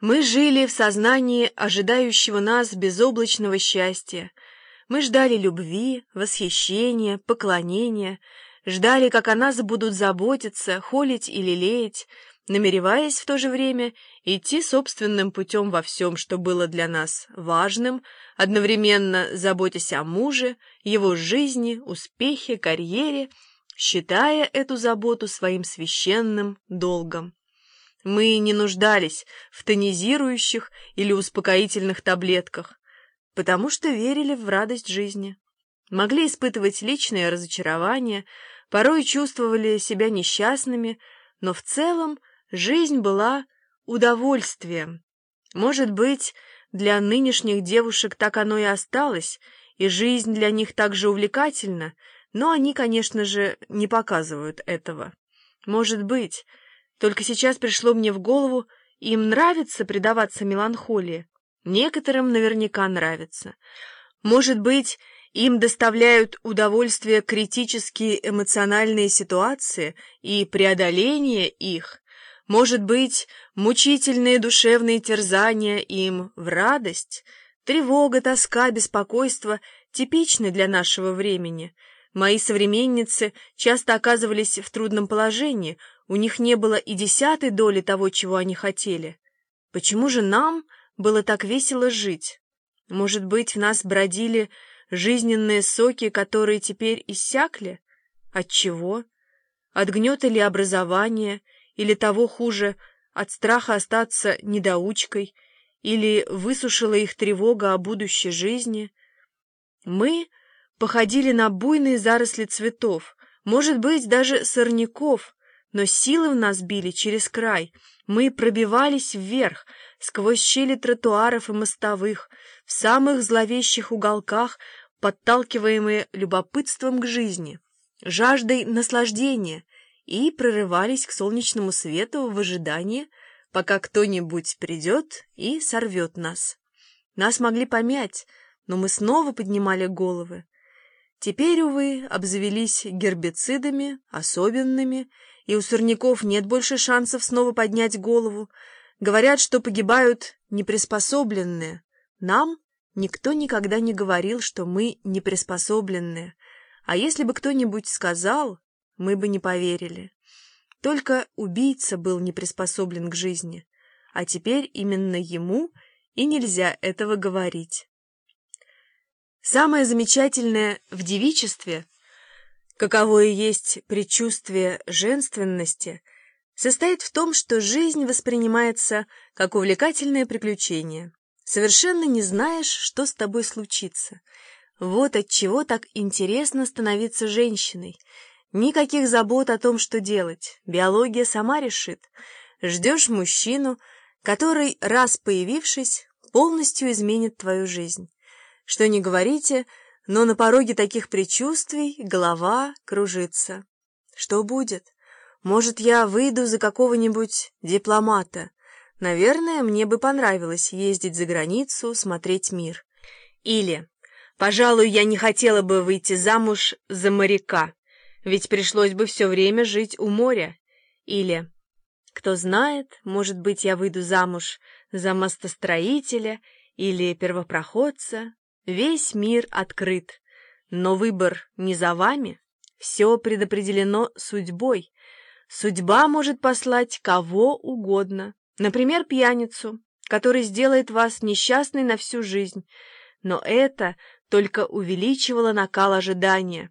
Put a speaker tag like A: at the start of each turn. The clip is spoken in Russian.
A: Мы жили в сознании ожидающего нас безоблачного счастья. Мы ждали любви, восхищения, поклонения, ждали, как о нас будут заботиться, холить и лелеять, намереваясь в то же время идти собственным путем во всем, что было для нас важным, одновременно заботясь о муже, его жизни, успехе, карьере, считая эту заботу своим священным долгом. Мы не нуждались в тонизирующих или успокоительных таблетках, потому что верили в радость жизни. Могли испытывать личное разочарование, порой чувствовали себя несчастными, но в целом жизнь была удовольствием. Может быть, для нынешних девушек так оно и осталось, и жизнь для них так же увлекательна, но они, конечно же, не показывают этого. Может быть, только сейчас пришло мне в голову, им нравится предаваться меланхолии. Некоторым наверняка нравится. Может быть, им доставляют удовольствие критические эмоциональные ситуации и преодоление их. Может быть, мучительные душевные терзания им в радость. Тревога, тоска, беспокойство типичны для нашего времени. Мои современницы часто оказывались в трудном положении – у них не было и десятой доли того, чего они хотели. Почему же нам было так весело жить? Может быть, в нас бродили жизненные соки, которые теперь иссякли? От чего? От гнета ли образования, или того хуже, от страха остаться недоучкой, или высушила их тревога о будущей жизни? Мы походили на буйные заросли цветов, может быть, даже сорняков, но силы в нас били через край. Мы пробивались вверх, сквозь щели тротуаров и мостовых, в самых зловещих уголках, подталкиваемые любопытством к жизни, жаждой наслаждения, и прорывались к солнечному свету в ожидании, пока кто-нибудь придет и сорвет нас. Нас могли помять, но мы снова поднимали головы. Теперь, увы, обзавелись гербицидами, особенными, и у сорняков нет больше шансов снова поднять голову. Говорят, что погибают неприспособленные. Нам никто никогда не говорил, что мы неприспособленные. А если бы кто-нибудь сказал, мы бы не поверили. Только убийца был не приспособлен к жизни, а теперь именно ему и нельзя этого говорить. Самое замечательное в девичестве — каковое есть предчувствие женственности, состоит в том, что жизнь воспринимается как увлекательное приключение. Совершенно не знаешь, что с тобой случится. Вот от чего так интересно становиться женщиной. Никаких забот о том, что делать. Биология сама решит. Ждешь мужчину, который, раз появившись, полностью изменит твою жизнь. Что не говорите, но на пороге таких предчувствий голова кружится. Что будет? Может, я выйду за какого-нибудь дипломата? Наверное, мне бы понравилось ездить за границу, смотреть мир. Или, пожалуй, я не хотела бы выйти замуж за моряка, ведь пришлось бы все время жить у моря. Или, кто знает, может быть, я выйду замуж за мостостроителя или первопроходца, Весь мир открыт, но выбор не за вами. Все предопределено судьбой. Судьба может послать кого угодно, например, пьяницу, который сделает вас несчастной на всю жизнь. Но это только увеличивало накал ожидания.